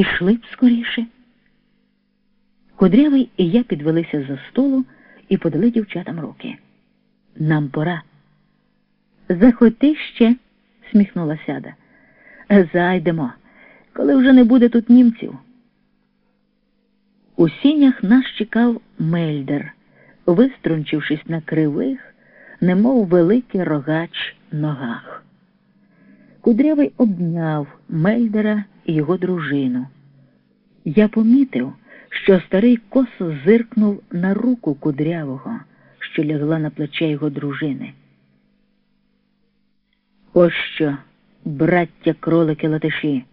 Ішли б скоріше. Кудрявий і я підвелися за столу і подали дівчатам руки. Нам пора. Заходьте ще, сміхнулася Сяда. Зайдемо, коли вже не буде тут німців. У сінях нас чекав Мельдер, виструнчившись на кривих, немов великий рогач ногах. Кудрявий обняв Мельдера і його дружину. Я помітив, що старий косо зиркнув на руку кудрявого, що лягла на плече його дружини. Ось що, браття кролики латиші,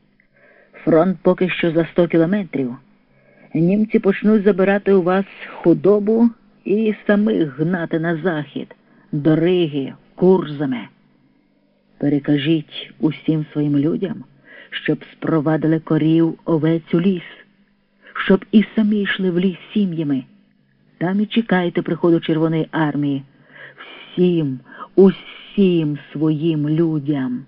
фронт поки що за сто кілометрів. Німці почнуть забирати у вас худобу і самих гнати на захід, до Риги, курзами. Перекажіть усім своїм людям, щоб спровадили корів овець у ліс, щоб і самі йшли в ліс сім'ями. Там і чекайте приходу Червоної армії. Всім, усім своїм людям,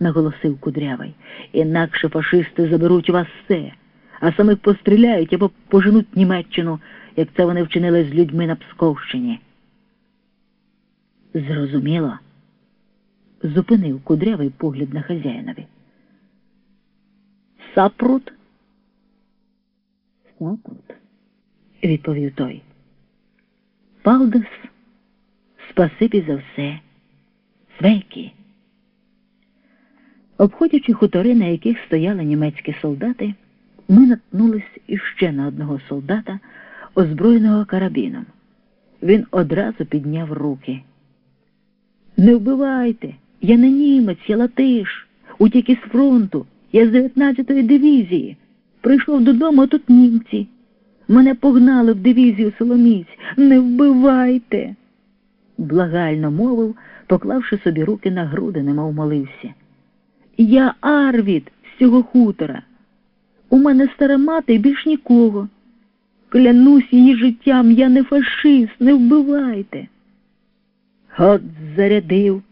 наголосив кудрявий. Інакше фашисти заберуть у вас все, а самих постріляють або поженуть Німеччину, як це вони вчинили з людьми на Псковщині. Зрозуміло зупинив кудрявий погляд на хазяїнові. Сапрут? Сапрут, відповів той. Палдес, спасибі за все. Свекі. Обходячи хутори, на яких стояли німецькі солдати, ми наткнулись іще на одного солдата, озброєного карабіном. Він одразу підняв руки. Не вбивайте! Я не німець, я латиш, утік із фронту, я з 19-ї дивізії. Прийшов додому, а тут німці. Мене погнали в дивізію Соломіць. Не вбивайте. Благально мовив, поклавши собі руки на груди, немов молився. Я Арвід з цього хутора. У мене стара мати і більш нікого. Клянусь її життям, я не фашист, не вбивайте. От зарядив.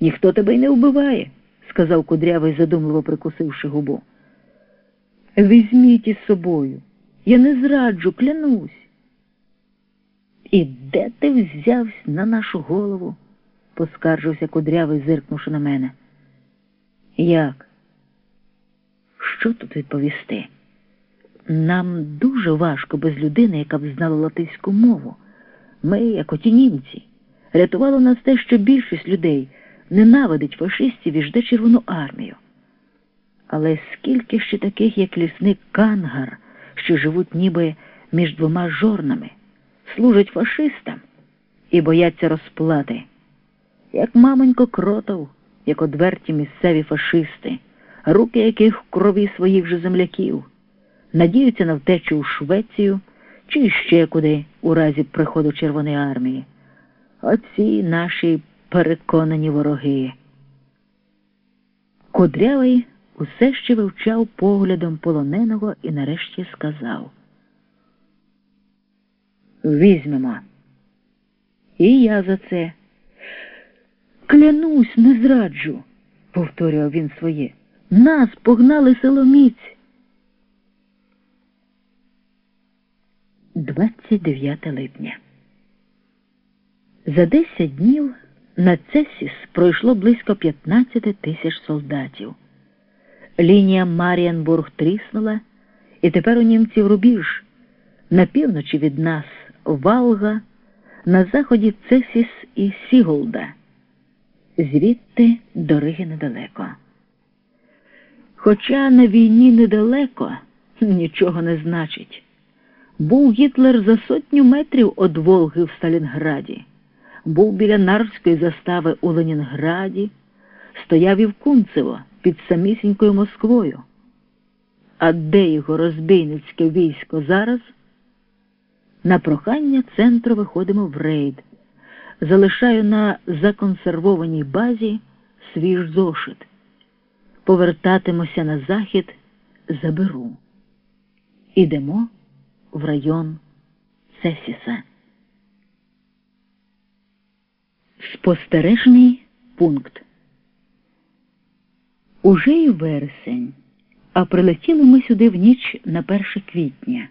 Ніхто тебе й не вбиває, сказав кудрявий, задумливо прикусивши губу. Візьміть із собою. Я не зраджу, клянусь. І де ти взявся на нашу голову? поскаржився кудрявий, зиркнувши на мене. Як? Що тут відповісти? Нам дуже важко без людини, яка б знала латиську мову. Ми, як оті німці, рятувало нас те, що більшість людей ненавидить фашистів і жде Червону армію. Але скільки ще таких, як лісник Кангар, що живуть ніби між двома жорнами, служать фашистам і бояться розплати, як мамонько кротов, як одверті місцеві фашисти, руки яких в крові своїх же земляків, надіються на втечу у Швецію чи ще куди у разі приходу Червоної армії. Оці наші переконані вороги. Кудрявий усе ще вивчав поглядом полоненого і нарешті сказав. Візьмемо. І я за це. Клянусь, не зраджу, повторював він своє. Нас погнали силоміць. 29 липня. За 10 днів на Цесіс пройшло близько 15 тисяч солдатів. Лінія Маріанбург тріснула, і тепер у німців рубіж на півночі від нас Валга, на заході Цесіс і Сіголда, звідти до Риги недалеко. Хоча на війні недалеко нічого не значить. Був Гітлер за сотню метрів від Волги в Сталінграді був біля Нарвської застави у Ленінграді, стояв і в Кунцево під самісінькою Москвою. А де його розбійницьке військо зараз? На прохання центру виходимо в рейд. Залишаю на законсервованій базі свій зошит. Повертатимося на захід, заберу. Ідемо в район Цесіса. Спостережний пункт. Уже й вересень, А прилетіли ми сюди в ніч на 1 квітня.